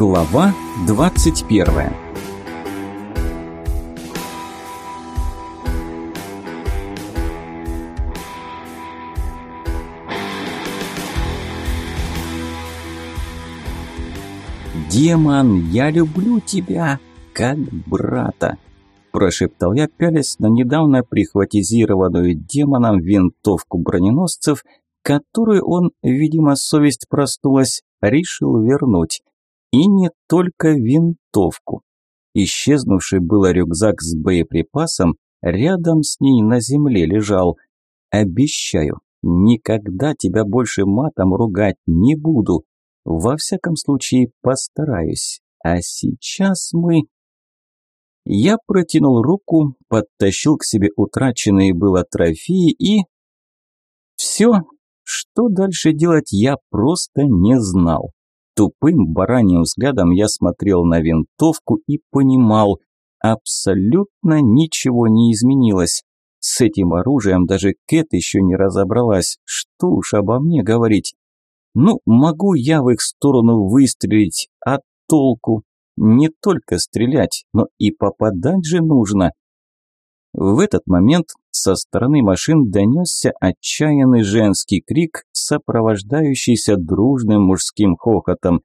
Глава 21 «Демон, я люблю тебя, как брата!» Прошептал я, пялясь на недавно прихватизированную демоном винтовку броненосцев, которую он, видимо, совесть проснулась, решил вернуть. И не только винтовку. Исчезнувший было рюкзак с боеприпасом рядом с ней на земле лежал. Обещаю, никогда тебя больше матом ругать не буду. Во всяком случае, постараюсь. А сейчас мы... Я протянул руку, подтащил к себе утраченные было трофеи и... Все, что дальше делать, я просто не знал. Тупым бараньим взглядом я смотрел на винтовку и понимал, абсолютно ничего не изменилось. С этим оружием даже Кэт еще не разобралась, что уж обо мне говорить. Ну, могу я в их сторону выстрелить, а толку? Не только стрелять, но и попадать же нужно. В этот момент со стороны машин донесся отчаянный женский крик, сопровождающийся дружным мужским хохотом.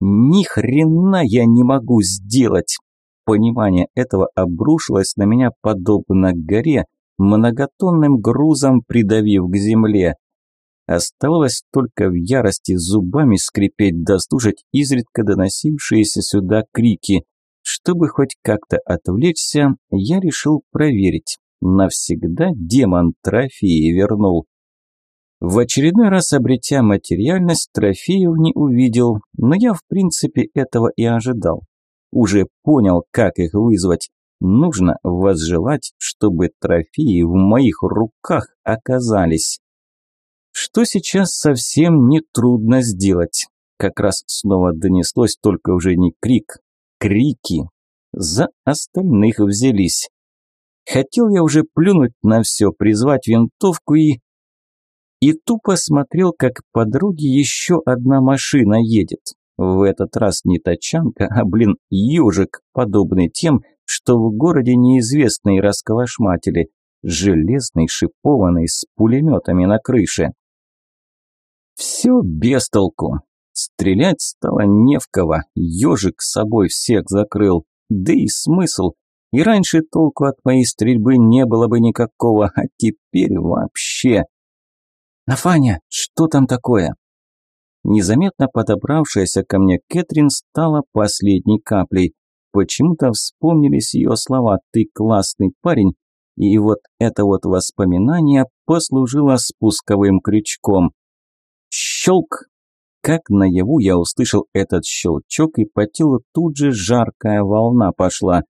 «Ни хрена я не могу сделать!» Понимание этого обрушилось на меня подобно горе, многотонным грузом придавив к земле. Оставалось только в ярости зубами скрипеть да слушать изредка доносившиеся сюда крики. Чтобы хоть как-то отвлечься, я решил проверить. Навсегда демон трофеи вернул. В очередной раз обретя материальность, трофеев не увидел, но я в принципе этого и ожидал. Уже понял, как их вызвать. Нужно возжелать, чтобы трофеи в моих руках оказались. Что сейчас совсем не трудно сделать. Как раз снова донеслось только уже не крик, крики. За остальных взялись. Хотел я уже плюнуть на все, призвать винтовку и... И тупо смотрел, как по дороге еще одна машина едет. В этот раз не тачанка, а, блин, ежик, подобный тем, что в городе неизвестные расколошматили. Железный, шипованный, с пулеметами на крыше. Все без толку. Стрелять стало не в кого, ежик с собой всех закрыл. Да и смысл. И раньше толку от моей стрельбы не было бы никакого, а теперь вообще. «Нафаня, что там такое?» Незаметно подобравшаяся ко мне Кэтрин стала последней каплей. Почему-то вспомнились ее слова «ты классный парень», и вот это вот воспоминание послужило спусковым крючком. Щелк! Как наяву я услышал этот щелчок, и по телу тут же жаркая волна пошла.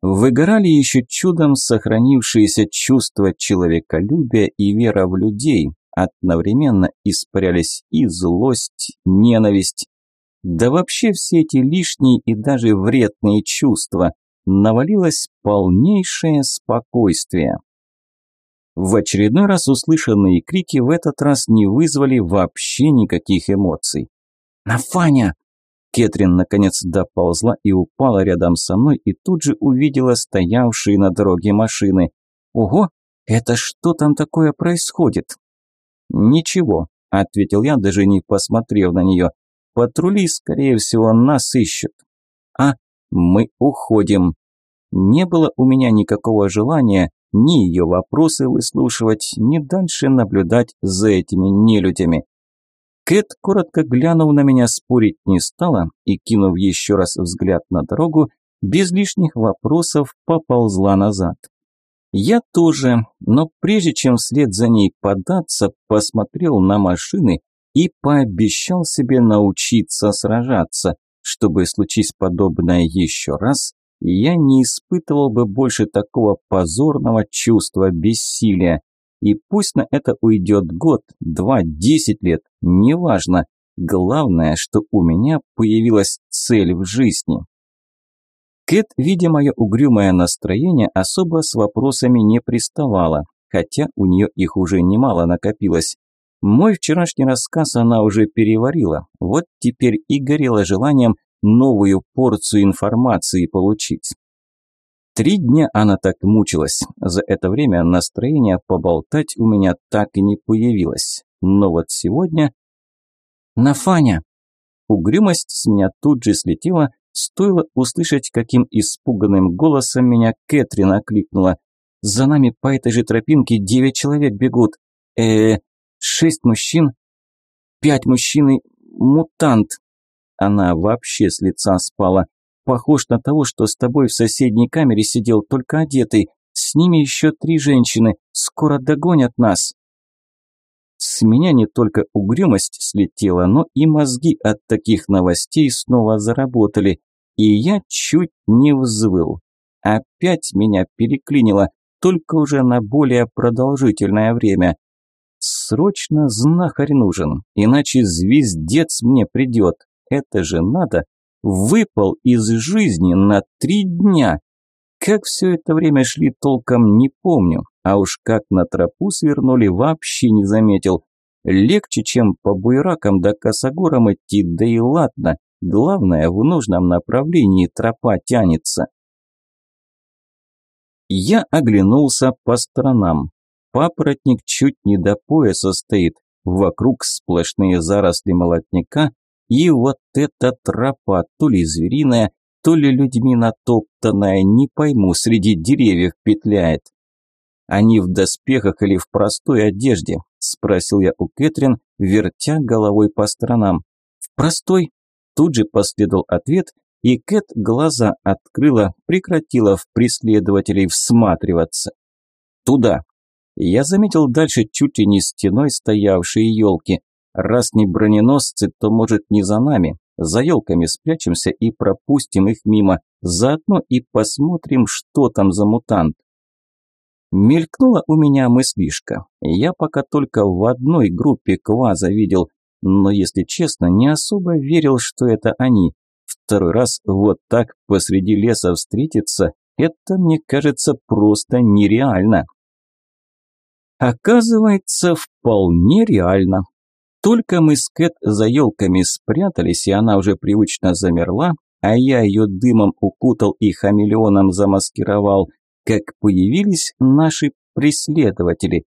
Выгорали еще чудом сохранившиеся чувства человеколюбия и вера в людей. Одновременно испарялись и злость, ненависть. Да вообще все эти лишние и даже вредные чувства. Навалилось полнейшее спокойствие. В очередной раз услышанные крики в этот раз не вызвали вообще никаких эмоций. «Нафаня!» Кэтрин наконец доползла и упала рядом со мной и тут же увидела стоявшие на дороге машины. «Ого, это что там такое происходит?» «Ничего», – ответил я, даже не посмотрев на нее. «Патрули, скорее всего, нас ищут». «А, мы уходим». Не было у меня никакого желания ни ее вопросы выслушивать, ни дальше наблюдать за этими нелюдями. Кэт, коротко глянув на меня, спорить не стала и, кинув еще раз взгляд на дорогу, без лишних вопросов поползла назад. Я тоже, но прежде чем вслед за ней податься, посмотрел на машины и пообещал себе научиться сражаться, чтобы случись подобное еще раз, я не испытывал бы больше такого позорного чувства бессилия. И пусть на это уйдет год, два, десять лет, неважно. Главное, что у меня появилась цель в жизни. Кэт, видя мое угрюмое настроение, особо с вопросами не приставала, хотя у нее их уже немало накопилось. Мой вчерашний рассказ она уже переварила, вот теперь и горела желанием новую порцию информации получить. Три дня она так мучилась. За это время настроение поболтать у меня так и не появилось. Но вот сегодня... «Нафаня!» Угрюмость с меня тут же слетела, стоило услышать, каким испуганным голосом меня Кэтрин окликнула. «За нами по этой же тропинке девять человек бегут. э, -э шесть мужчин, пять мужчин и мутант». Она вообще с лица спала. Похож на того, что с тобой в соседней камере сидел, только одетый. С ними еще три женщины. Скоро догонят нас. С меня не только угрюмость слетела, но и мозги от таких новостей снова заработали. И я чуть не взвыл. Опять меня переклинило, только уже на более продолжительное время. Срочно знахарь нужен, иначе звездец мне придет. Это же надо выпал из жизни на три дня. Как все это время шли, толком не помню, а уж как на тропу свернули, вообще не заметил. Легче, чем по буйракам да косогорам идти, да и ладно. Главное, в нужном направлении тропа тянется. Я оглянулся по сторонам. Папоротник чуть не до пояса стоит, вокруг сплошные заросли молотника, и вот эта тропа, то ли звериная, то ли людьми натоптанная, не пойму, среди деревьев петляет. Они в доспехах или в простой одежде? Спросил я у Кэтрин, вертя головой по сторонам. В простой? Тут же последовал ответ, и Кэт глаза открыла, прекратила в преследователей всматриваться. Туда. Я заметил дальше чуть ли не стеной стоявшие елки. Раз не броненосцы, то, может, не за нами. За елками спрячемся и пропустим их мимо. Заодно и посмотрим, что там за мутант. Мелькнула у меня мыслишка. Я пока только в одной группе кваза видел, но, если честно, не особо верил, что это они. Второй раз вот так посреди леса встретиться, это, мне кажется, просто нереально. Оказывается, вполне реально. Только мы с Кэт за елками спрятались, и она уже привычно замерла, а я ее дымом укутал и хамелеоном замаскировал, как появились наши преследователи.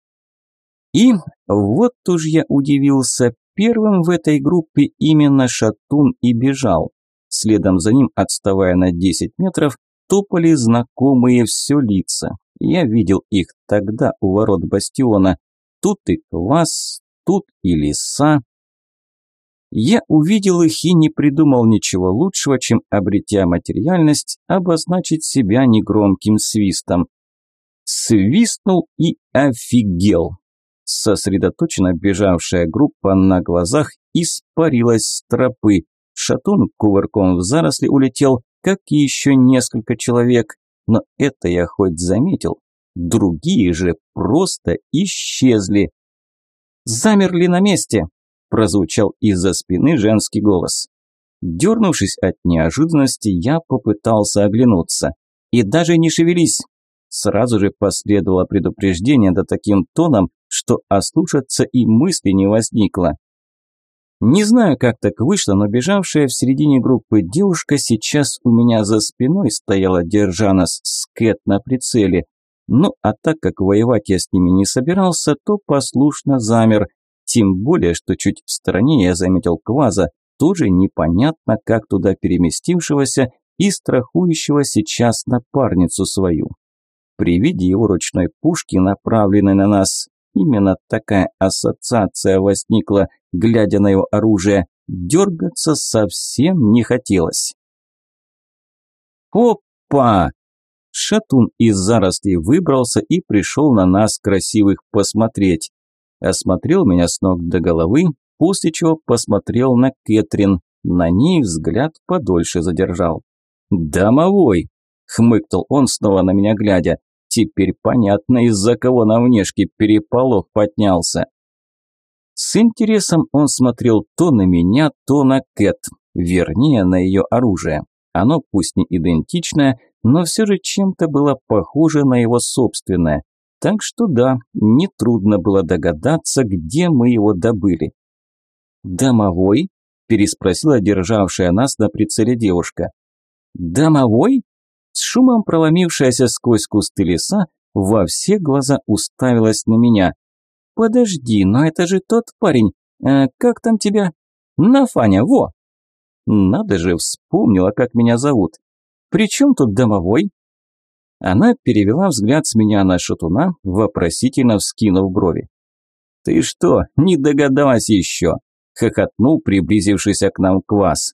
И вот уж я удивился, первым в этой группе именно Шатун и бежал. Следом за ним, отставая на 10 метров, топали знакомые все лица. Я видел их тогда у ворот бастиона. Тут и Квас, тут и леса. Я увидел их и не придумал ничего лучшего, чем, обретя материальность, обозначить себя негромким свистом. Свистнул и офигел. Сосредоточенно бежавшая группа на глазах испарилась с тропы. Шатун кувырком в заросли улетел, как и еще несколько человек. Но это я хоть заметил. Другие же просто исчезли замерли на месте!» – прозвучал из-за спины женский голос. Дернувшись от неожиданности, я попытался оглянуться. «И даже не шевелись!» Сразу же последовало предупреждение да таким тоном, что ослушаться и мысли не возникло. Не знаю, как так вышло, но бежавшая в середине группы девушка сейчас у меня за спиной стояла, держа нас с Кэт на прицеле. Ну, а так как воевать я с ними не собирался, то послушно замер. Тем более, что чуть в стороне я заметил Кваза, тоже непонятно, как туда переместившегося и страхующего сейчас напарницу свою. При виде его ручной пушки, направленной на нас, именно такая ассоциация возникла, глядя на его оружие, дергаться совсем не хотелось. «Опа!» Шатун из зарослей выбрался и пришел на нас красивых посмотреть. Осмотрел меня с ног до головы, после чего посмотрел на Кэтрин. На ней взгляд подольше задержал. «Домовой!» – хмыкнул он, снова на меня глядя. «Теперь понятно, из-за кого на внешке переполох поднялся». С интересом он смотрел то на меня, то на Кэт, вернее, на ее оружие. Оно пусть не идентичное, но все же чем-то было похоже на его собственное. Так что да, нетрудно было догадаться, где мы его добыли. «Домовой?» переспросила державшая нас на прицеле девушка. «Домовой?» С шумом проломившаяся сквозь кусты леса, во все глаза уставилась на меня. «Подожди, но это же тот парень. Э, как там тебя?» «Нафаня, во!» Надо же, вспомнила, как меня зовут. «При чем тут домовой?» Она перевела взгляд с меня на шатуна, вопросительно вскинув брови. «Ты что, не догадалась еще?» – хохотнул приблизившийся к нам квас.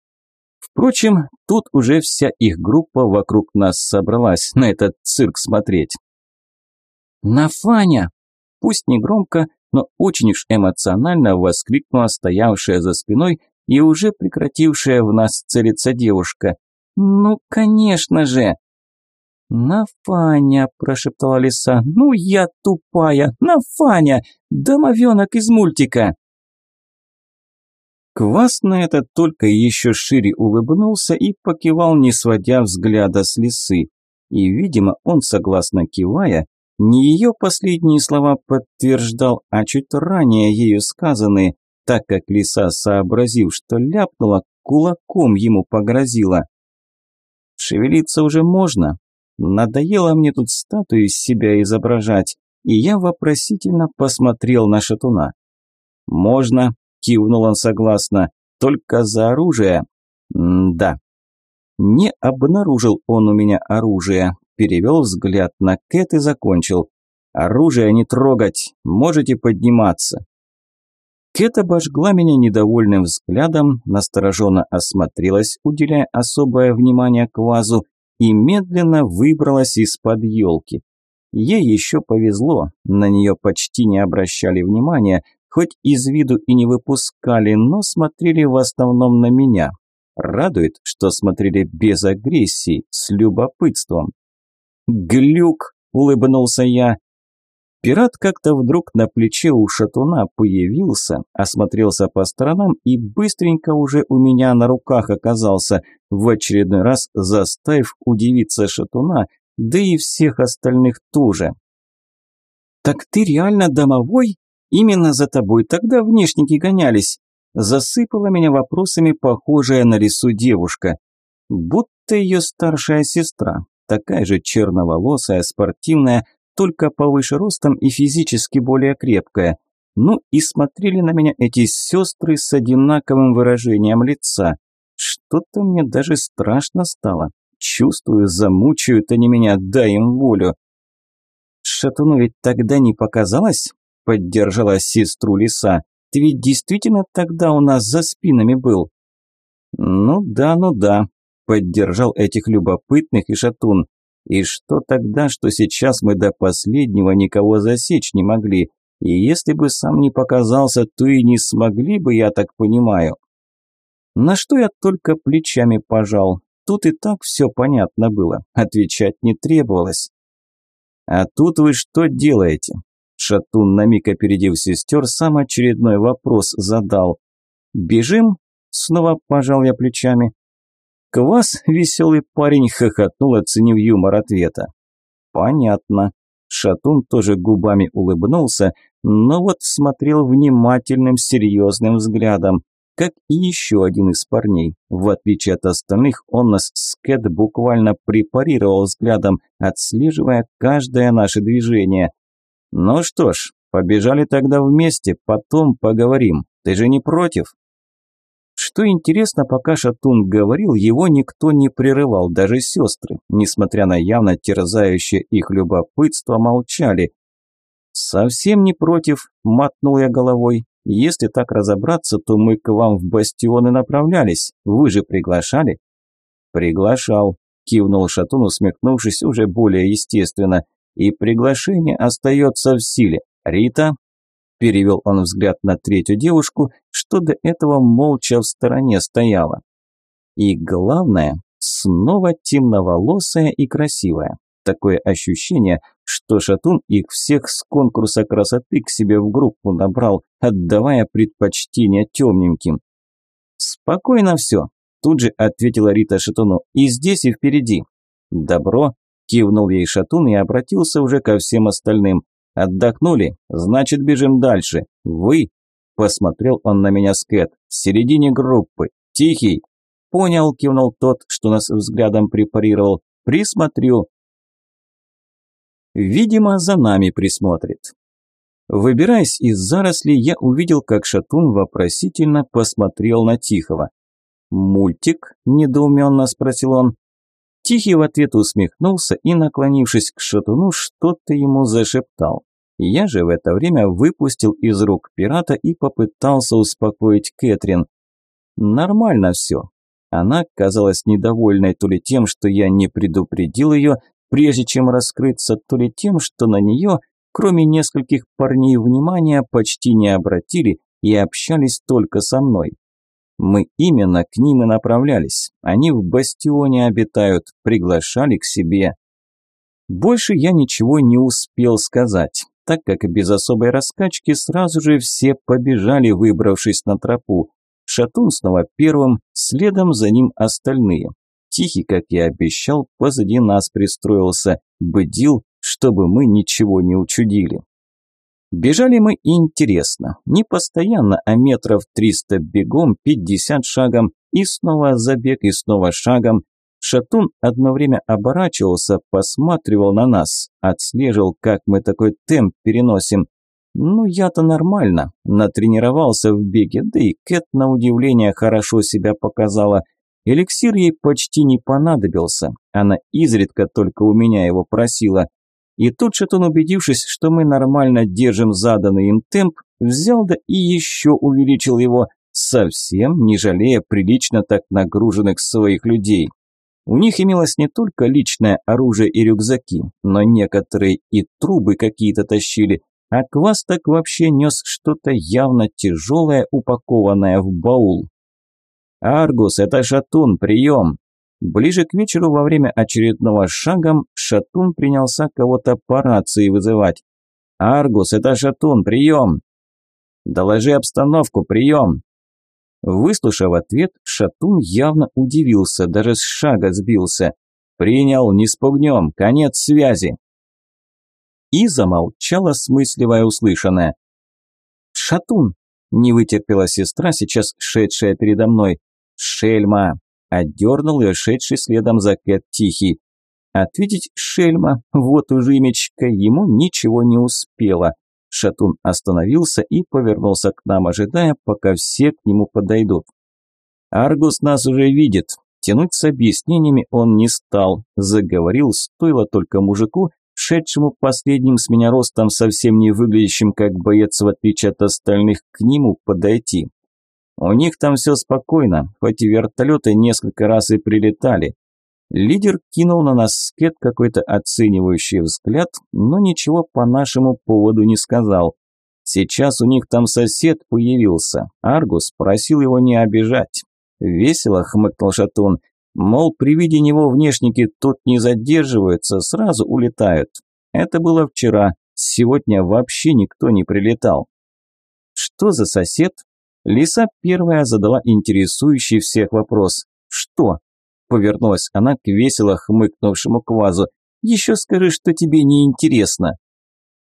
Впрочем, тут уже вся их группа вокруг нас собралась на этот цирк смотреть. «Нафаня!» Пусть не громко, но очень уж эмоционально воскликнула стоявшая за спиной и уже прекратившая в нас целиться девушка. «Ну, конечно же!» «Нафаня!» – прошептала лиса. «Ну я тупая! Нафаня! Домовенок из мультика!» Квас на это только еще шире улыбнулся и покивал, не сводя взгляда с лисы. И, видимо, он, согласно кивая, не ее последние слова подтверждал, а чуть ранее ею сказанные, так как лиса, сообразив, что ляпнула, кулаком ему погрозила. «Шевелиться уже можно», Надоело мне тут статуи из себя изображать, и я вопросительно посмотрел на шатуна. «Можно», – кивнул он согласно, – «только за оружие». М «Да». Не обнаружил он у меня оружие, перевел взгляд на Кэт и закончил. «Оружие не трогать, можете подниматься». Кэт обожгла меня недовольным взглядом, настороженно осмотрелась, уделяя особое внимание к вазу, и медленно выбралась из-под елки. Ей еще повезло, на нее почти не обращали внимания, хоть из виду и не выпускали, но смотрели в основном на меня. Радует, что смотрели без агрессии, с любопытством. «Глюк!» – улыбнулся я. Пират как-то вдруг на плече у шатуна появился, осмотрелся по сторонам и быстренько уже у меня на руках оказался, в очередной раз заставив удивиться шатуна, да и всех остальных тоже. «Так ты реально домовой? Именно за тобой тогда внешники гонялись?» Засыпала меня вопросами похожая на лису девушка. Будто ее старшая сестра, такая же черноволосая, спортивная, только повыше ростом и физически более крепкая. Ну и смотрели на меня эти сестры с одинаковым выражением лица. Что-то мне даже страшно стало. Чувствую, замучают они меня, дай им волю. Шатуну ведь тогда не показалось? Поддержала сестру лиса. Ты ведь действительно тогда у нас за спинами был? Ну да, ну да, поддержал этих любопытных и шатун. И что тогда, что сейчас мы до последнего никого засечь не могли? И если бы сам не показался, то и не смогли бы, я так понимаю. На что я только плечами пожал. Тут и так все понятно было, отвечать не требовалось. «А тут вы что делаете?» Шатун, на миг опередив сестер, сам очередной вопрос задал. «Бежим?» Снова пожал я плечами. Квас, веселый парень, хохотнул, оценив юмор ответа. Понятно. Шатун тоже губами улыбнулся, но вот смотрел внимательным, серьезным взглядом, как и еще один из парней. В отличие от остальных, он нас с Кэт буквально препарировал взглядом, отслеживая каждое наше движение. Ну что ж, побежали тогда вместе, потом поговорим. Ты же не против? Что интересно, пока Шатун говорил, его никто не прерывал, даже сестры, несмотря на явно терзающее их любопытство, молчали. «Совсем не против», – мотнул я головой. «Если так разобраться, то мы к вам в бастионы направлялись. Вы же приглашали?» «Приглашал», – кивнул Шатун, усмехнувшись уже более естественно. «И приглашение остается в силе. Рита, Перевел он взгляд на третью девушку, что до этого молча в стороне стояла. И главное, снова темноволосая и красивая. Такое ощущение, что Шатун их всех с конкурса красоты к себе в группу набрал, отдавая предпочтение темненьким. «Спокойно все», – тут же ответила Рита Шатуну, – «и здесь, и впереди». «Добро», – кивнул ей Шатун и обратился уже ко всем остальным. Отдохнули? Значит, бежим дальше. Вы? Посмотрел он на меня с Кэт. В середине группы. Тихий. Понял, кивнул тот, что нас взглядом препарировал. Присмотрю. Видимо, за нами присмотрит. Выбираясь из зарослей, я увидел, как Шатун вопросительно посмотрел на Тихого. «Мультик?» – недоуменно спросил он. Тихий в ответ усмехнулся и, наклонившись к Шатуну, что-то ему зашептал. Я же в это время выпустил из рук пирата и попытался успокоить Кэтрин. Нормально все. Она казалась недовольной то ли тем, что я не предупредил ее, прежде чем раскрыться, то ли тем, что на нее, кроме нескольких парней, внимания почти не обратили и общались только со мной. Мы именно к ним и направлялись. Они в бастионе обитают, приглашали к себе. Больше я ничего не успел сказать так как без особой раскачки сразу же все побежали, выбравшись на тропу. Шатун снова первым, следом за ним остальные. Тихий, как и обещал, позади нас пристроился, бдил, чтобы мы ничего не учудили. Бежали мы интересно, не постоянно, а метров триста бегом, пятьдесят шагом, и снова забег, и снова шагом, Шатун одно время оборачивался, посматривал на нас, отслеживал, как мы такой темп переносим. Ну, я-то нормально, натренировался в беге, да и Кэт, на удивление, хорошо себя показала. Эликсир ей почти не понадобился, она изредка только у меня его просила. И тут Шатун, убедившись, что мы нормально держим заданный им темп, взял да и еще увеличил его, совсем не жалея прилично так нагруженных своих людей. У них имелось не только личное оружие и рюкзаки, но некоторые и трубы какие-то тащили, а квас так вообще нес что-то явно тяжелое, упакованное в баул. «Аргус, это Шатун, прием!» Ближе к вечеру во время очередного шагом Шатун принялся кого-то по рации вызывать. «Аргус, это Шатун, прием!» «Доложи обстановку, прием!» Выслушав ответ, Шатун явно удивился, даже с шага сбился. «Принял, не спугнем, конец связи!» И замолчала, смысливая услышанное. «Шатун!» – не вытерпела сестра, сейчас шедшая передо мной. «Шельма!» – отдернул ее шедший следом за Кэт Тихий. Ответить «Шельма», вот уже имечко, ему ничего не успела. Шатун остановился и повернулся к нам, ожидая, пока все к нему подойдут. «Аргус нас уже видит». Тянуть с объяснениями он не стал. Заговорил, стоило только мужику, шедшему последним с меня ростом, совсем не выглядящим как боец, в отличие от остальных, к нему подойти. У них там все спокойно, хоть и вертолеты несколько раз и прилетали. Лидер кинул на нас скет какой-то оценивающий взгляд, но ничего по нашему поводу не сказал. Сейчас у них там сосед появился. Аргус просил его не обижать. Весело хмыкнул Шатун. Мол, при виде него внешники тут не задерживаются, сразу улетают. Это было вчера, сегодня вообще никто не прилетал. Что за сосед? Лиса первая задала интересующий всех вопрос. Что? Повернулась она к весело хмыкнувшему квазу. «Еще скажи, что тебе не интересно».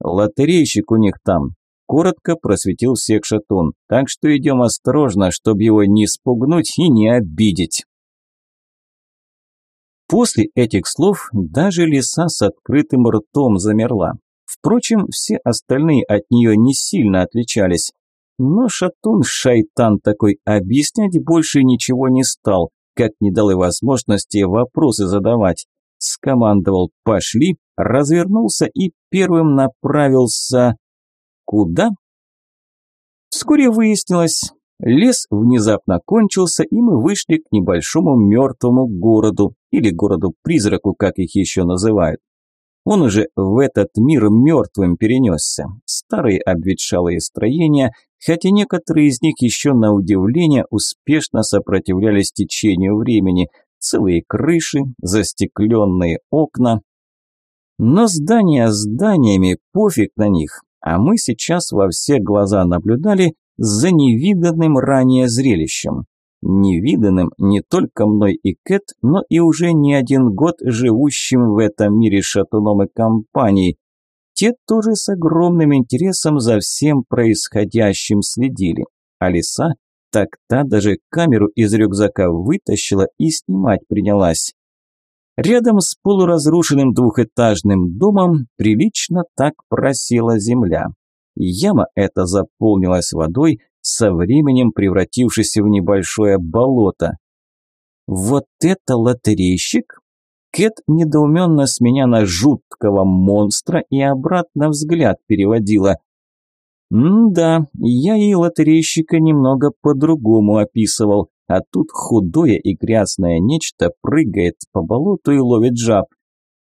«Лотерейщик у них там», – коротко просветил всех шатун. «Так что идем осторожно, чтобы его не спугнуть и не обидеть». После этих слов даже лиса с открытым ртом замерла. Впрочем, все остальные от нее не сильно отличались. Но шатун, шайтан такой, объяснять больше ничего не стал, как не дал и возможности вопросы задавать. Скомандовал «пошли», развернулся и первым направился... Куда? Вскоре выяснилось, лес внезапно кончился, и мы вышли к небольшому мертвому городу, или городу-призраку, как их еще называют. Он уже в этот мир мертвым перенесся. Старые обветшалые строения, хотя некоторые из них еще на удивление успешно сопротивлялись течению времени. Целые крыши, застекленные окна. Но здания зданиями, пофиг на них. А мы сейчас во все глаза наблюдали за невиданным ранее зрелищем невиданным не только мной и Кэт, но и уже не один год живущим в этом мире шатуном и компанией. Те тоже с огромным интересом за всем происходящим следили. А лиса так та даже камеру из рюкзака вытащила и снимать принялась. Рядом с полуразрушенным двухэтажным домом прилично так просела земля. Яма эта заполнилась водой, со временем превратившись в небольшое болото. «Вот это лотерейщик?» Кэт недоуменно с меня на жуткого монстра и обратно взгляд переводила. М-да, я и лотерейщика немного по-другому описывал, а тут худое и грязное нечто прыгает по болоту и ловит жаб.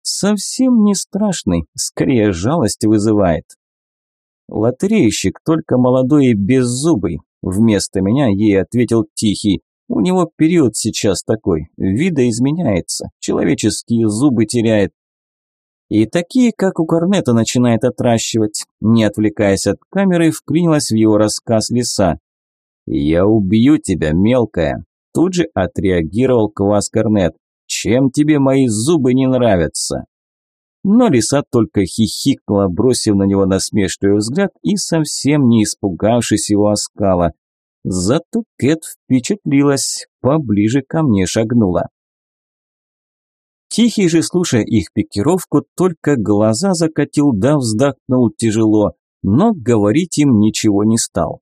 Совсем не страшный, скорее жалость вызывает. Лотерейщик, только молодой и беззубый. Вместо меня ей ответил Тихий. У него период сейчас такой, видоизменяется, человеческие зубы теряет, и такие, как у Корнета, начинает отращивать. Не отвлекаясь от камеры, вклинилась в его рассказ лиса. «Я убью тебя, мелкая!» Тут же отреагировал Квас Корнет. «Чем тебе мои зубы не нравятся?» Но лиса только хихикнула, бросив на него насмешливый взгляд и совсем не испугавшись его оскала. Зато Кэт впечатлилась, поближе ко мне шагнула. Тихий же, слушая их пикировку, только глаза закатил да вздохнул тяжело, но говорить им ничего не стал.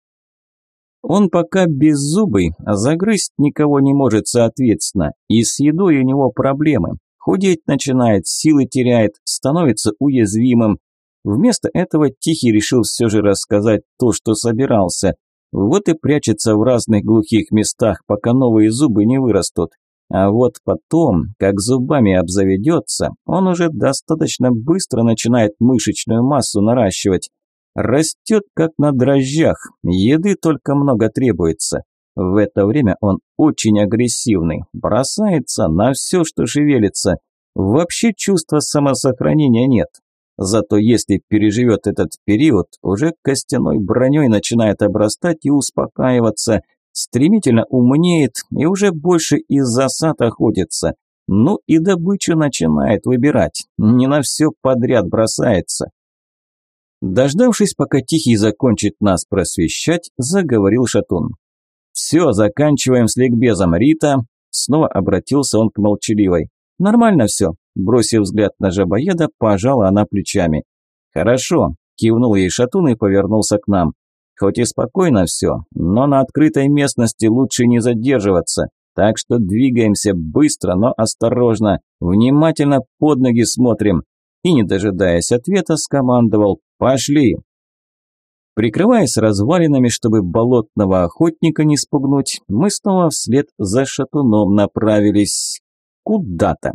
Он пока беззубый, а загрызть никого не может соответственно, и с едой у него проблемы. Худеть начинает, силы теряет, становится уязвимым. Вместо этого Тихий решил все же рассказать то, что собирался. Вот и прячется в разных глухих местах, пока новые зубы не вырастут. А вот потом, как зубами обзаведется, он уже достаточно быстро начинает мышечную массу наращивать. Растет как на дрожжах, еды только много требуется. В это время он очень агрессивный, бросается на все, что шевелится. Вообще чувства самосохранения нет. Зато если переживет этот период, уже костяной броней начинает обрастать и успокаиваться – стремительно умнеет и уже больше из засад охотится. Ну и добычу начинает выбирать, не на все подряд бросается. Дождавшись, пока Тихий закончит нас просвещать, заговорил Шатун. «Все, заканчиваем с ликбезом, Рита!» Снова обратился он к молчаливой. «Нормально все», бросив взгляд на жабоеда, пожала она плечами. «Хорошо», кивнул ей Шатун и повернулся к нам. Хоть и спокойно все, но на открытой местности лучше не задерживаться. Так что двигаемся быстро, но осторожно, внимательно под ноги смотрим. И, не дожидаясь ответа, скомандовал «Пошли!». Прикрываясь развалинами, чтобы болотного охотника не спугнуть, мы снова вслед за шатуном направились куда-то.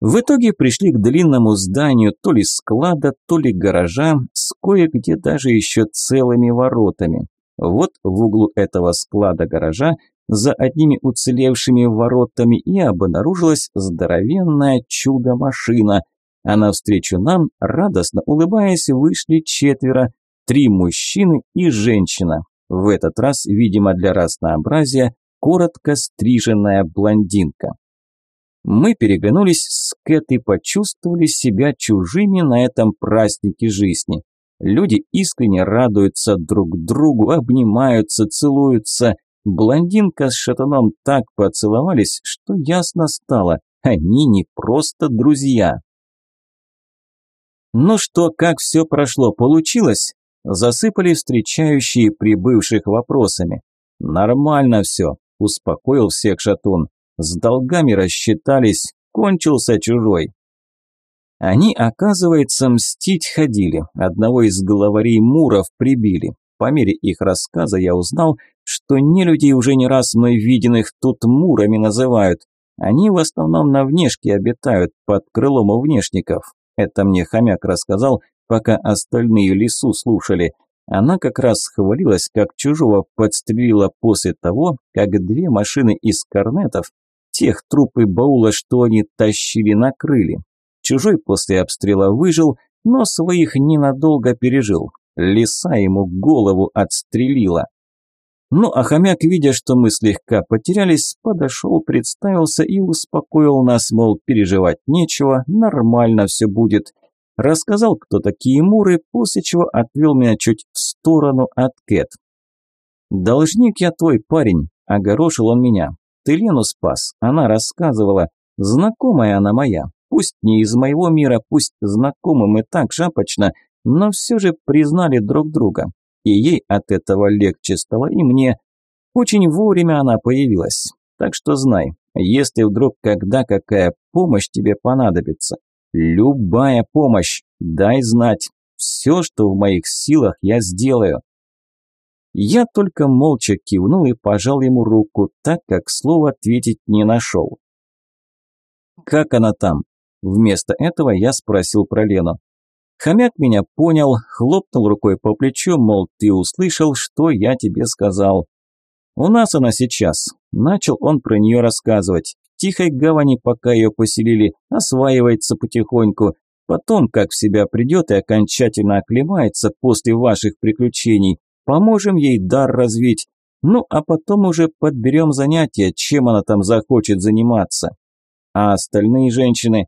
В итоге пришли к длинному зданию то ли склада, то ли гаража, с кое-где даже еще целыми воротами. Вот в углу этого склада-гаража за одними уцелевшими воротами и обнаружилась здоровенная чудо-машина, а навстречу нам, радостно улыбаясь, вышли четверо, три мужчины и женщина. В этот раз, видимо, для разнообразия, коротко стриженная блондинка. Мы переглянулись с Кэт и почувствовали себя чужими на этом празднике жизни. Люди искренне радуются друг другу, обнимаются, целуются. Блондинка с шатуном так поцеловались, что ясно стало, они не просто друзья. «Ну что, как все прошло, получилось?» Засыпали встречающие прибывших вопросами. «Нормально все», – успокоил всех шатун. С долгами рассчитались, кончился чужой. Они, оказывается, мстить ходили. Одного из главарей Муров прибили. По мере их рассказа я узнал, что не людей уже не раз мной виденных тут Мурами называют. Они в основном на внешке обитают, под крылом у внешников. Это мне хомяк рассказал, пока остальные лесу слушали. Она как раз хвалилась, как чужого подстрелила после того, как две машины из корнетов тех трупы баула, что они тащили, накрыли. Чужой после обстрела выжил, но своих ненадолго пережил. Лиса ему голову отстрелила. Ну, а хомяк, видя, что мы слегка потерялись, подошел, представился и успокоил нас, мол, переживать нечего, нормально все будет. Рассказал, кто такие муры, после чего отвел меня чуть в сторону от Кэт. «Должник я твой парень», – огорошил он меня. «Ты Лену спас, она рассказывала. Знакомая она моя, пусть не из моего мира, пусть знакомы мы так шапочно, но все же признали друг друга. И ей от этого легче стало, и мне. Очень вовремя она появилась. Так что знай, если вдруг когда какая помощь тебе понадобится, любая помощь, дай знать. Все, что в моих силах, я сделаю. Я только молча кивнул и пожал ему руку, так как слова ответить не нашел. «Как она там?» Вместо этого я спросил про Лену. Хомяк меня понял, хлопнул рукой по плечу, мол, ты услышал, что я тебе сказал. У нас она сейчас. Начал он про нее рассказывать. Тихой гавани, пока ее поселили, осваивается потихоньку. Потом, как в себя придет и окончательно оклемается после ваших приключений, поможем ей дар развить. Ну, а потом уже подберем занятия, чем она там захочет заниматься. А остальные женщины?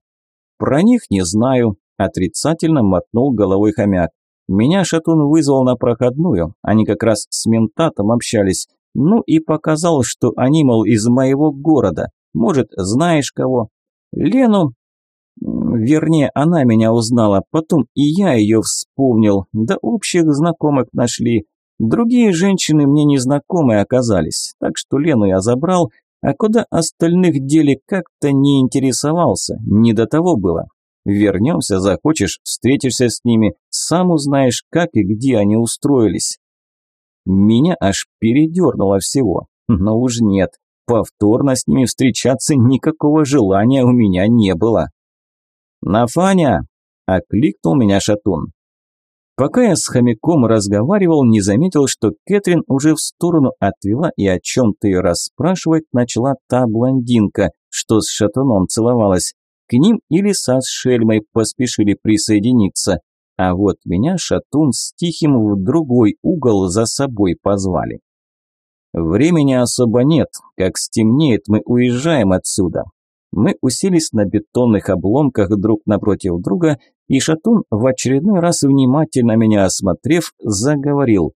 Про них не знаю, Отрицательно мотнул головой хомяк. Меня Шатун вызвал на проходную, они как раз с ментатом общались. Ну и показал, что они, мол, из моего города. Может, знаешь кого? Лену? Вернее, она меня узнала, потом и я ее вспомнил, да общих знакомых нашли. Другие женщины мне незнакомые оказались, так что Лену я забрал, а куда остальных дели как-то не интересовался, не до того было. Вернемся, захочешь, встретишься с ними, сам узнаешь, как и где они устроились. Меня аж передернуло всего, но уж нет, повторно с ними встречаться никакого желания у меня не было. «Нафаня!» – окликнул меня Шатун. Пока я с хомяком разговаривал, не заметил, что Кэтрин уже в сторону отвела и о чем-то ее расспрашивать начала та блондинка, что с Шатуном целовалась. К ним и лиса с шельмой поспешили присоединиться, а вот меня шатун с тихим в другой угол за собой позвали. Времени особо нет, как стемнеет, мы уезжаем отсюда. Мы уселись на бетонных обломках друг напротив друга, и Шатун, в очередной раз внимательно меня осмотрев, заговорил.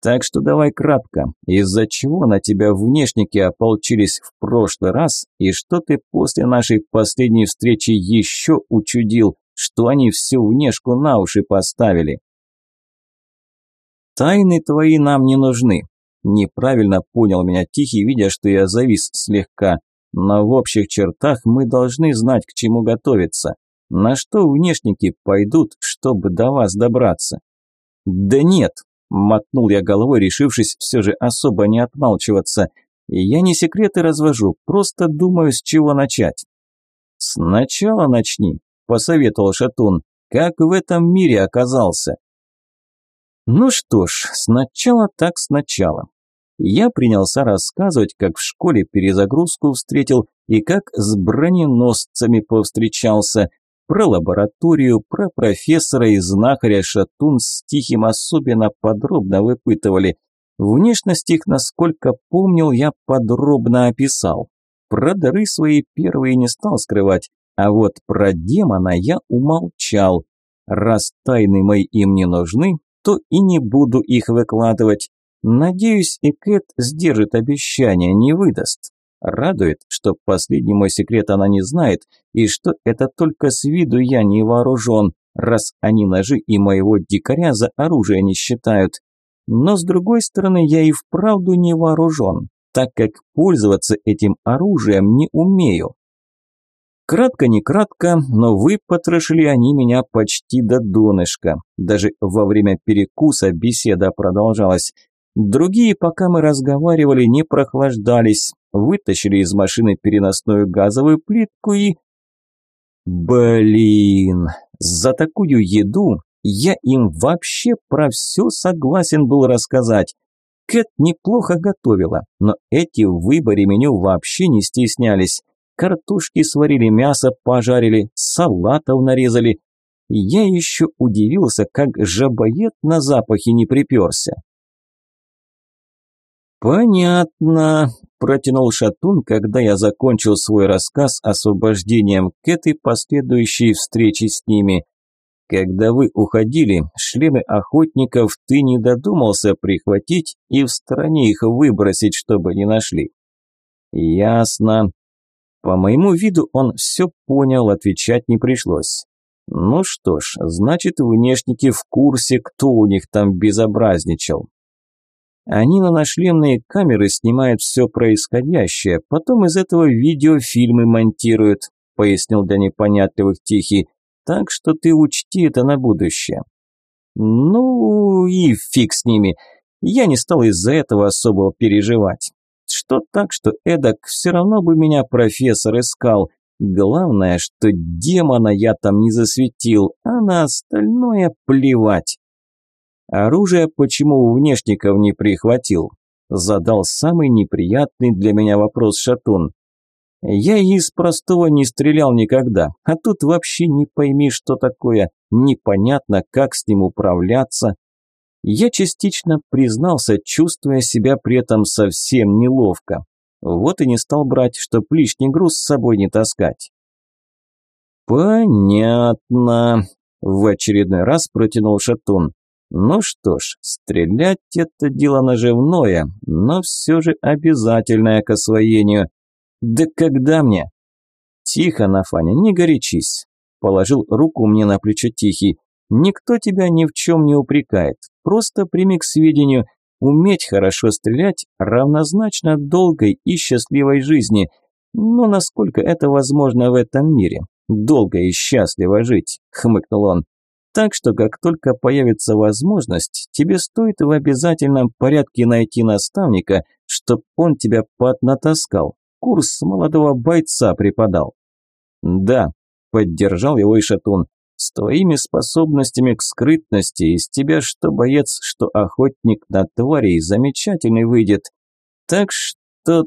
Так что давай кратко, из-за чего на тебя внешники ополчились в прошлый раз, и что ты после нашей последней встречи еще учудил, что они всю внешку на уши поставили? Тайны твои нам не нужны. Неправильно понял меня Тихий, видя, что я завис слегка. Но в общих чертах мы должны знать, к чему готовиться. На что внешники пойдут, чтобы до вас добраться? Да нет, Мотнул я головой, решившись все же особо не отмалчиваться. я не секреты развожу, просто думаю, с чего начать. «Сначала начни», – посоветовал Шатун. «Как в этом мире оказался?» Ну что ж, сначала так сначала. Я принялся рассказывать, как в школе перезагрузку встретил и как с броненосцами повстречался, про лабораторию, про профессора и знахаря Шатун с Тихим особенно подробно выпытывали. Внешность их, насколько помнил, я подробно описал. Про дары свои первые не стал скрывать, а вот про демона я умолчал. Раз тайны мои им не нужны, то и не буду их выкладывать. Надеюсь, и Кэт сдержит обещание, не выдаст. Радует, что последний мой секрет она не знает, и что это только с виду я не вооружен, раз они ножи и моего дикаря за оружие не считают. Но с другой стороны, я и вправду не вооружен, так как пользоваться этим оружием не умею. Кратко не кратко, но выпотрошили они меня почти до донышка. Даже во время перекуса беседа продолжалась. Другие, пока мы разговаривали, не прохлаждались, вытащили из машины переносную газовую плитку и... Блин, за такую еду я им вообще про все согласен был рассказать. Кэт неплохо готовила, но эти в выборе меню вообще не стеснялись. Картошки сварили, мясо пожарили, салатов нарезали. Я еще удивился, как жабоед на запахе не приперся. «Понятно», – протянул Шатун, когда я закончил свой рассказ освобождением Кэт и последующей встречи с ними. Когда вы уходили, шлемы охотников ты не додумался прихватить и в стороне их выбросить, чтобы не нашли. Ясно. По моему виду он все понял, отвечать не пришлось. Ну что ж, значит, внешники в курсе, кто у них там безобразничал. Они на нашлемные камеры снимают все происходящее, потом из этого видеофильмы монтируют, пояснил для непонятливых Тихий. Так что ты учти это на будущее. Ну и фиг с ними. Я не стал из-за этого особо переживать. Что так, что эдак все равно бы меня профессор искал. Главное, что демона я там не засветил, а на остальное плевать. Оружие почему у внешников не прихватил? Задал самый неприятный для меня вопрос Шатун. Я из простого не стрелял никогда, а тут вообще не пойми, что такое, непонятно, как с ним управляться. Я частично признался, чувствуя себя при этом совсем неловко. Вот и не стал брать, чтоб лишний груз с собой не таскать. «Понятно», – в очередной раз протянул Шатун. «Ну что ж, стрелять – это дело наживное, но все же обязательное к освоению. «Да когда мне?» «Тихо, Нафаня, не горячись», – положил руку мне на плечо Тихий. «Никто тебя ни в чем не упрекает. Просто прими к сведению, уметь хорошо стрелять равнозначно долгой и счастливой жизни. Но насколько это возможно в этом мире? Долго и счастливо жить», – хмыкнул он. Так что, как только появится возможность, тебе стоит в обязательном порядке найти наставника, чтоб он тебя поднатаскал курс молодого бойца преподал. Да, поддержал его и Шатун. С твоими способностями к скрытности из тебя что боец, что охотник на тварей замечательный выйдет. Так что...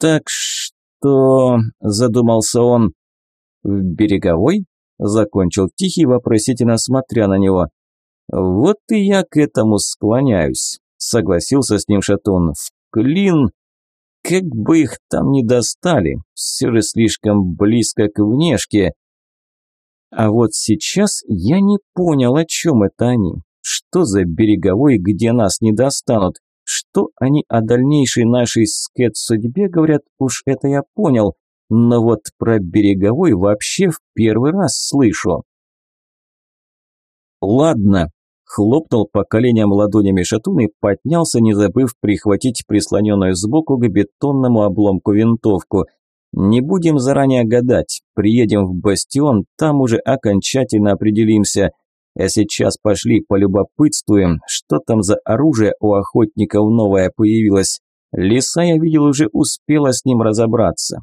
так что... задумался он. В береговой? Закончил Тихий, вопросительно смотря на него. Вот и я к этому склоняюсь, согласился с ним Шатун. В клин как бы их там не достали, все же слишком близко к внешке. А вот сейчас я не понял, о чем это они. Что за береговой, где нас не достанут? Что они о дальнейшей нашей скет-судьбе говорят, уж это я понял. Но вот про береговой вообще в первый раз слышу. Ладно, Хлопнул по коленям ладонями шатун и поднялся, не забыв прихватить прислоненную сбоку к бетонному обломку винтовку. Не будем заранее гадать, приедем в бастион, там уже окончательно определимся. А сейчас пошли полюбопытствуем, что там за оружие у охотников новое появилось. Лиса, я видел, уже успела с ним разобраться.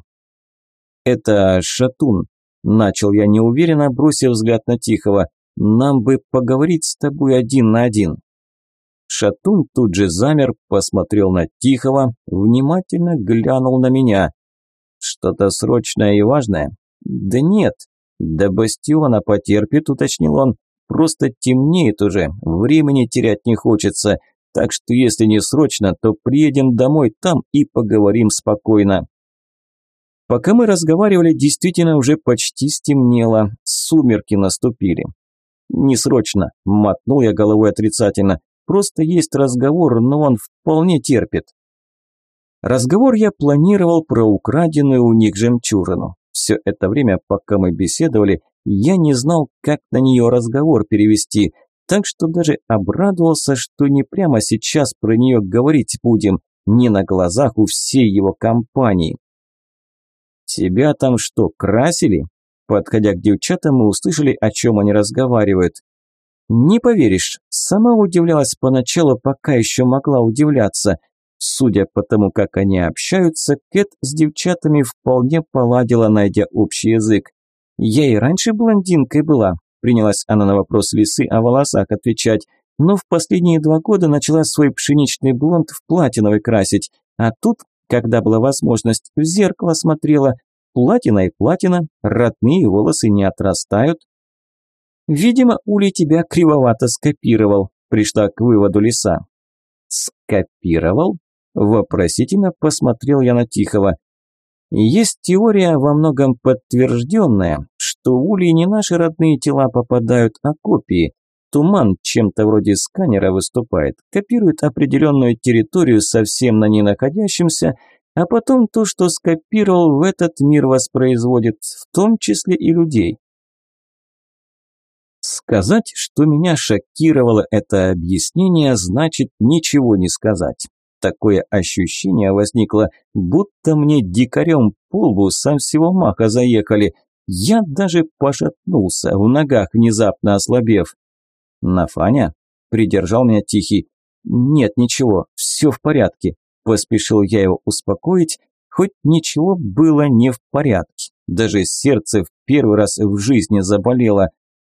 «Это шатун», – начал я неуверенно, бросив взгляд на Тихого. Нам бы поговорить с тобой один на один». Шатун тут же замер, посмотрел на Тихого, внимательно глянул на меня. «Что-то срочное и важное?» «Да нет, до бастиона потерпит», – уточнил он. «Просто темнеет уже, времени терять не хочется, так что если не срочно, то приедем домой там и поговорим спокойно». Пока мы разговаривали, действительно уже почти стемнело, сумерки наступили. «Не срочно», – мотнул я головой отрицательно. «Просто есть разговор, но он вполне терпит». Разговор я планировал про украденную у них жемчужину. Все это время, пока мы беседовали, я не знал, как на нее разговор перевести, так что даже обрадовался, что не прямо сейчас про нее говорить будем, не на глазах у всей его компании. «Тебя там что, красили?» Подходя к девчатам, мы услышали, о чем они разговаривают. Не поверишь, сама удивлялась поначалу, пока еще могла удивляться. Судя по тому, как они общаются, Кэт с девчатами вполне поладила, найдя общий язык. «Я и раньше блондинкой была», – принялась она на вопрос лисы о волосах отвечать, но в последние два года начала свой пшеничный блонд в платиновый красить, а тут, когда была возможность, в зеркало смотрела, Платина и платина, родные волосы не отрастают. Видимо, Ули тебя кривовато скопировал, пришла к выводу лиса. Скопировал? Вопросительно посмотрел я на Тихого. Есть теория, во многом подтвержденная, что Улей не наши родные тела попадают, а копии. Туман чем-то вроде сканера выступает, копирует определенную территорию совсем на ней находящимся, а потом то, что скопировал, в этот мир воспроизводит, в том числе и людей. Сказать, что меня шокировало это объяснение, значит ничего не сказать. Такое ощущение возникло, будто мне дикарем по лбу со всего маха заехали. Я даже пошатнулся, в ногах внезапно ослабев. «Нафаня?» – придержал меня Тихий. «Нет, ничего, все в порядке», – поспешил я его успокоить, хоть ничего было не в порядке. Даже сердце в первый раз в жизни заболело.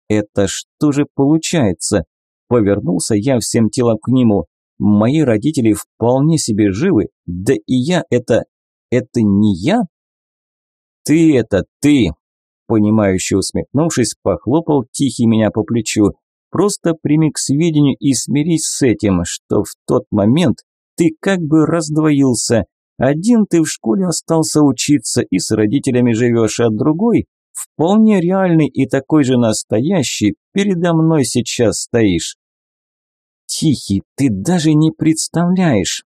«Это что же получается?» Повернулся я всем телом к нему. Мои родители вполне себе живы, да и я это... Это не я? Ты это ты! Понимающе усмехнувшись, похлопал Тихий меня по плечу. Просто прими к сведению и смирись с этим, что в тот момент ты как бы раздвоился. Один ты в школе остался учиться и с родителями живешь, а другой, вполне реальный и такой же настоящий, передо мной сейчас стоишь. Тихий, ты даже не представляешь.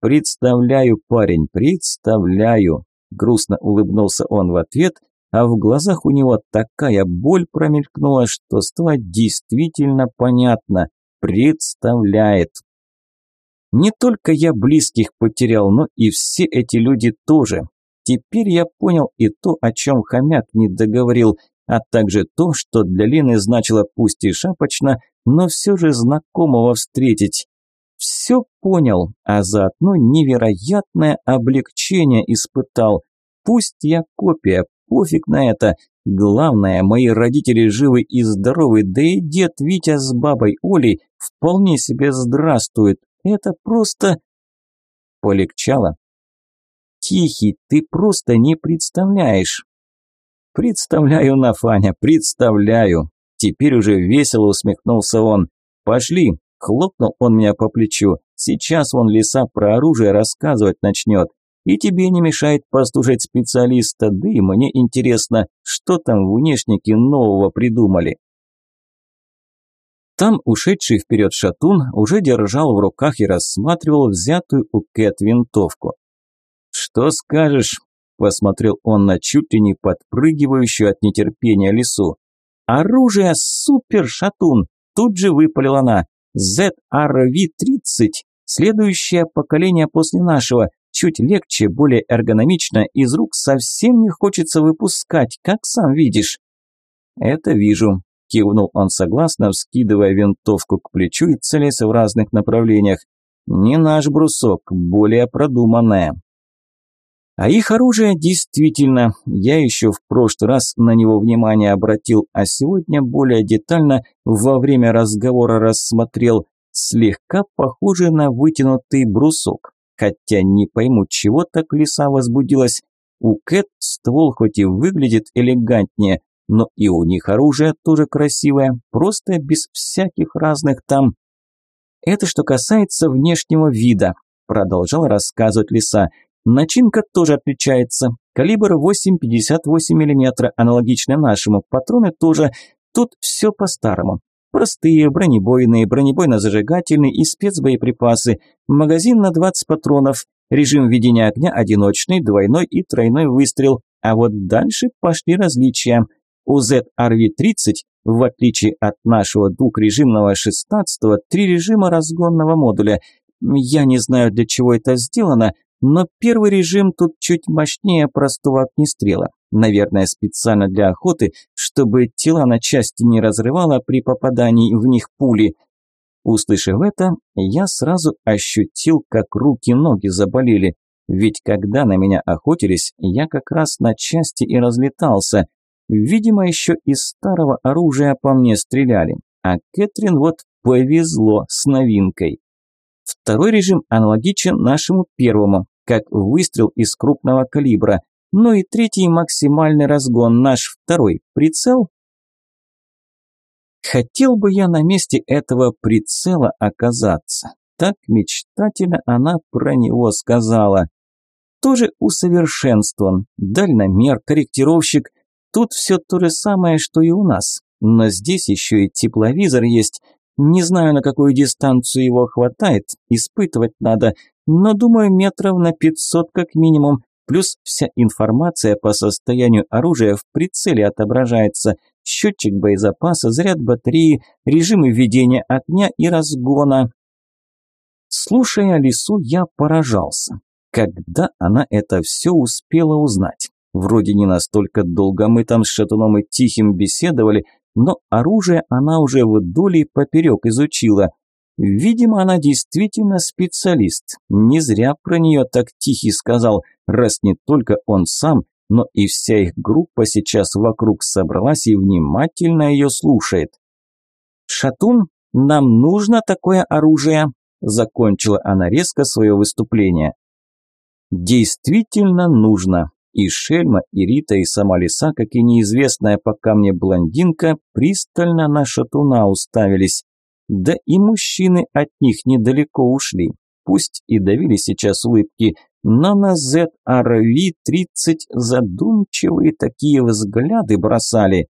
Представляю, парень, представляю. Грустно улыбнулся он в ответ, а в глазах у него такая боль промелькнула, что стало действительно понятно. Представляет. Не только я близких потерял, но и все эти люди тоже. Теперь я понял и то, о чем хомяк не договорил, а также то, что для Лены значило пусть и шапочно, но все же знакомого встретить. Все понял, а заодно невероятное облегчение испытал. Пусть я копия, пофиг на это. Главное, мои родители живы и здоровы, да и дед Витя с бабой Олей вполне себе здравствует. Это просто... Полегчало. Тихий, ты просто не представляешь. Представляю, Нафаня, представляю. Теперь уже весело усмехнулся он. «Пошли!» – хлопнул он меня по плечу. «Сейчас он леса про оружие рассказывать начнет. И тебе не мешает послушать специалиста, да и мне интересно, что там внешники нового придумали». Там ушедший вперед шатун уже держал в руках и рассматривал взятую у Кэт винтовку. «Что скажешь?» – посмотрел он на чуть ли не подпрыгивающую от нетерпения лесу. «Оружие супер, шатун!» Тут же выпалила она. ZRV-30, следующее поколение после нашего, чуть легче, более эргономично, из рук совсем не хочется выпускать, как сам видишь. Это вижу, кивнул он согласно, вскидывая винтовку к плечу и целясь в разных направлениях. Не наш брусок, более продуманное. А их оружие действительно, я еще в прошлый раз на него внимание обратил, а сегодня более детально во время разговора рассмотрел, слегка похоже на вытянутый брусок. Хотя не пойму, чего так лиса возбудилась. У Кэт ствол хоть и выглядит элегантнее, но и у них оружие тоже красивое, просто без всяких разных там. Это что касается внешнего вида, продолжал рассказывать лиса. Начинка тоже отличается. Калибр 8,58 мм, аналогично нашему. Патроны тоже. Тут все по-старому. Простые, бронебойные, бронебойно-зажигательные и спецбоеприпасы. Магазин на 20 патронов. Режим ведения огня одиночный, двойной и тройной выстрел. А вот дальше пошли различия. У ZRV-30, в отличие от нашего двухрежимного 16-го, три режима разгонного модуля. Я не знаю, для чего это сделано, но первый режим тут чуть мощнее простого огнестрела. Наверное, специально для охоты, чтобы тела на части не разрывало при попадании в них пули. Услышав это, я сразу ощутил, как руки-ноги заболели. Ведь когда на меня охотились, я как раз на части и разлетался. Видимо, еще из старого оружия по мне стреляли. А Кэтрин вот повезло с новинкой. Второй режим аналогичен нашему первому, как выстрел из крупного калибра. Ну и третий максимальный разгон, наш второй прицел. Хотел бы я на месте этого прицела оказаться. Так мечтательно она про него сказала. Тоже усовершенствован, дальномер, корректировщик. Тут все то же самое, что и у нас, но здесь еще и тепловизор есть. Не знаю, на какую дистанцию его хватает, испытывать надо, но думаю, метров на 500 как минимум, плюс вся информация по состоянию оружия в прицеле отображается, счетчик боезапаса, заряд батареи, режимы ведения огня и разгона. Слушая Лису, я поражался. Когда она это все успела узнать? Вроде не настолько долго мы там с Шатуном и Тихим беседовали, но оружие она уже вдоль и поперек изучила. Видимо, она действительно специалист. Не зря про нее так Тихий сказал, раз не только он сам, но и вся их группа сейчас вокруг собралась и внимательно ее слушает. «Шатун, нам нужно такое оружие», – закончила она резко свое выступление. «Действительно нужно. И Шельма, и Рита, и сама Лиса, как и неизвестная пока мне блондинка, пристально на шатуна уставились. Да и мужчины от них недалеко ушли. Пусть и давили сейчас улыбки, но на ZRV-30 задумчивые такие взгляды бросали.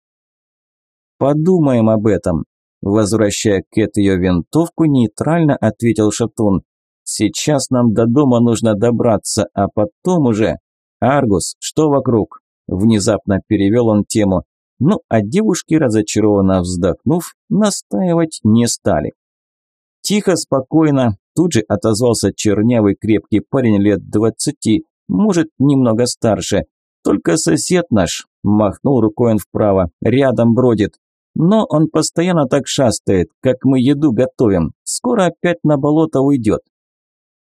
«Подумаем об этом», – возвращая Кэт ее винтовку, нейтрально ответил Шатун. «Сейчас нам до дома нужно добраться, а потом уже...» «Аргус, что вокруг?» Внезапно перевел он тему. Ну, а девушки, разочарованно вздохнув, настаивать не стали. Тихо, спокойно, тут же отозвался чернявый крепкий парень лет двадцати, может, немного старше. Только сосед наш, махнул рукой он вправо, рядом бродит. Но он постоянно так шастает, как мы еду готовим. Скоро опять на болото уйдет.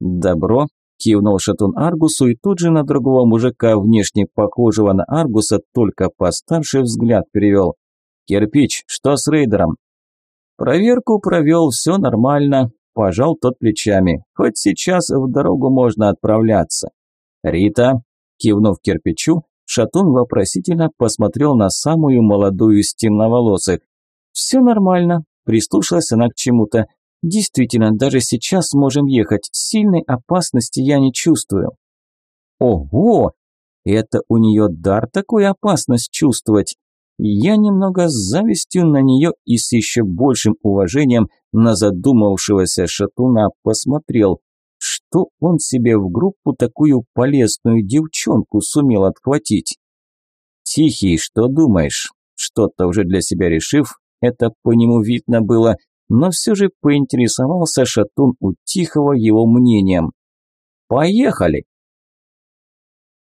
Добро, Кивнул шатун Аргусу и тут же на другого мужика, внешне похожего на Аргуса, только постарше взгляд перевел. «Кирпич, что с рейдером?» «Проверку провел, все нормально», – пожал тот плечами. «Хоть сейчас в дорогу можно отправляться». «Рита», – кивнув кирпичу, Шатун вопросительно посмотрел на самую молодую из темноволосых. «Все нормально», – прислушалась она к чему-то. Действительно, даже сейчас можем ехать. Сильной опасности я не чувствую. Ого! Это у нее дар такой опасность чувствовать. Я немного с завистью на нее и с еще большим уважением на задумавшегося шатуна посмотрел, что он себе в группу такую полезную девчонку сумел отхватить. «Тихий, что думаешь?» Что-то уже для себя решив, это по нему видно было, но все же поинтересовался Шатун у Тихого его мнением. «Поехали!»